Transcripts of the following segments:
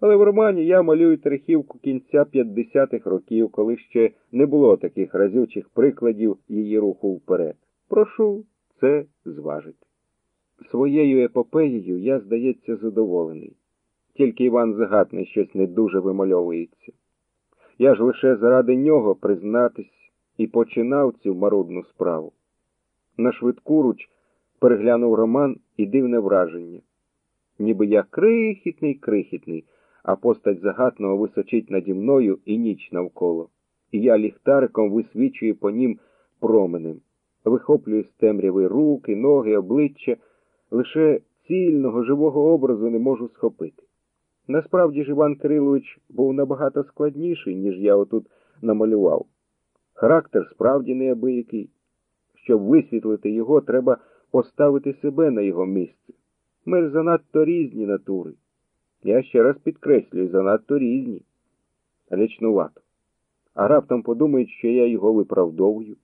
Але в романі я малюю трехівку кінця 50-х років, коли ще не було таких разючих прикладів її руху вперед. Прошу це зважити. Своєю епопеєю я, здається, задоволений. Тільки Іван Загатний щось не дуже вимальовується. Я ж лише заради нього признатись і починав цю марудну справу. На швидку руч переглянув роман і дивне враження. Ніби я крихітний, крихітний, а постать загатного височить наді мною і ніч навколо, і я ліхтариком висвічую по нім променем, вихоплюю з темряви руки, ноги, обличчя, лише цільного живого образу не можу схопити. Насправді ж Іван Кирилович був набагато складніший, ніж я отут намалював. Характер справді неабиякий. Щоб висвітлити його, треба поставити себе на його місце. Ми ж занадто різні натури. Я ще раз підкреслюю, занадто різні. Речнувато. А раптом подумають, що я його виправдовую.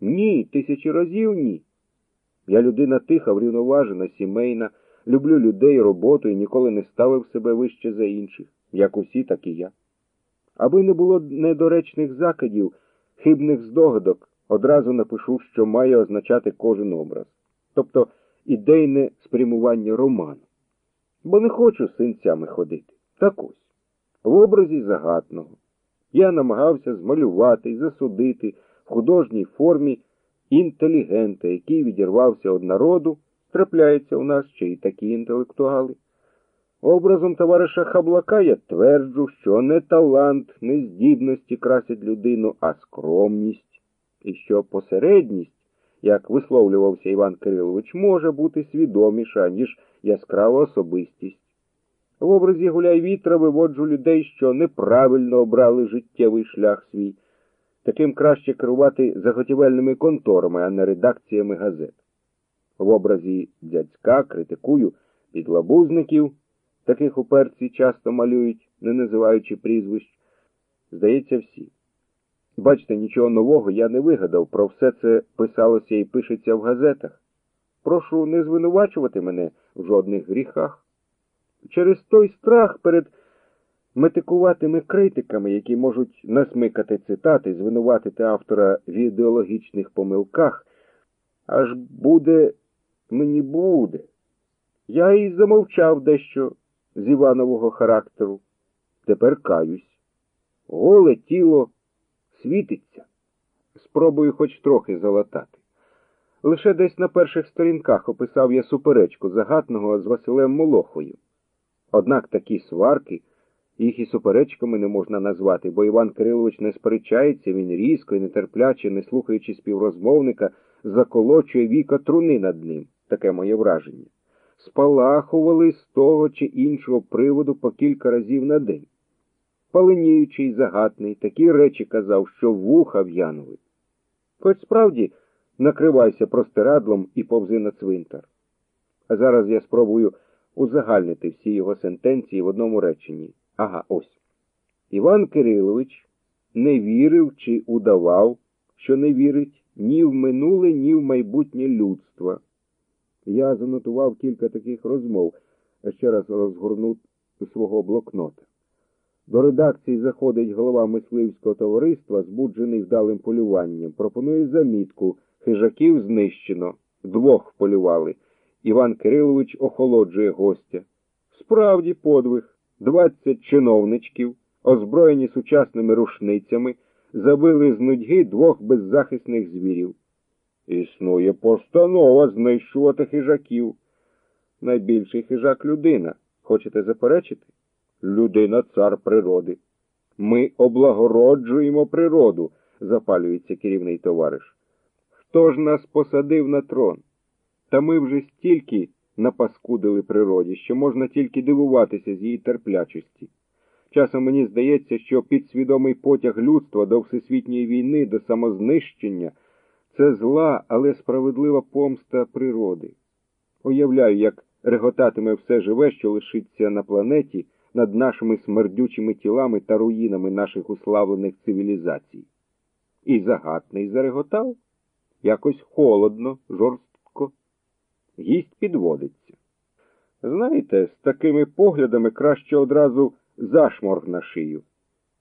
Ні, тисячі разів ні. Я людина тиха, врівноважена, сімейна, люблю людей, роботу і ніколи не ставив себе вище за інших, як усі, так і я. Аби не було недоречних закидів, хибних здогадок, одразу напишу, що має означати кожен образ, тобто ідейне спрямування роману. Бо не хочу з синцями ходити. Так ось, в образі загатного. Я намагався змалювати засудити в художній формі інтелігента, який відірвався від народу, трапляється у нас ще й такі інтелектуали. Образом товариша Хаблака я тверджу, що не талант, не здібності красять людину, а скромність, і що посередність, як висловлювався Іван Кирилович, може бути свідоміша, ніж яскрава особистість. В образі гуляй вітра виводжу людей, що неправильно обрали життєвий шлях свій. Таким краще керувати заготівельними конторами, а не редакціями газет. В образі дядька критикую підлабузників, таких уперці часто малюють, не називаючи прізвищ. Здається, всі. Бачите, нічого нового я не вигадав, про все це писалося і пишеться в газетах. Прошу не звинувачувати мене в жодних гріхах. Через той страх перед метикуватими критиками, які можуть насмикати цитати, звинуватити автора в ідеологічних помилках, аж буде мені буде. Я і замовчав дещо з Іванового характеру. Тепер каюсь. Голе тіло світиться. Спробую хоч трохи залатати. Лише десь на перших сторінках описав я суперечку загатного з Василем Молохою. Однак такі сварки, їх і суперечками не можна назвати, бо Іван Кирилович не сперечається, він різко і нетерпляче, не слухаючи співрозмовника, заколочує віка труни над ним, таке моє враження. Спалахували з того чи іншого приводу по кілька разів на день. Паленіючий, загатний, такі речі казав, що вуха в'янули. Хоч справді накривайся простирадлом і повзи на цвинтар. А зараз я спробую узагальнити всі його сентенції в одному реченні. Ага, ось. Іван Кирилович не вірив чи удавав, що не вірить ні в минуле, ні в майбутнє людства. Я занотував кілька таких розмов, ще раз розгорнув свого блокнота. До редакції заходить голова мисливського товариства, збуджений вдалим полюванням. Пропонує замітку. Хижаків знищено. Двох полювали. Іван Кирилович охолоджує гостя. Справді подвиг. Двадцять чиновничків, озброєні сучасними рушницями, забили з нудьги двох беззахисних звірів. Існує постанова знищувати хижаків. Найбільший хижак людина. Хочете заперечити? Людина цар природи. Ми облагороджуємо природу, запалюється керівний товариш. Хто ж нас посадив на трон? Та ми вже стільки напаскудили природі, що можна тільки дивуватися з її терплячості. Часом мені здається, що підсвідомий потяг людства до всесвітньої війни, до самознищення це зла, але справедлива помста природи. Уявляю, як реготатиме все живе, що лишиться на планеті над нашими смердючими тілами та руїнами наших уславлених цивілізацій. І загатний зареготав якось холодно, жорстко. Гість підводиться. Знаєте, з такими поглядами краще одразу зашморг на шию.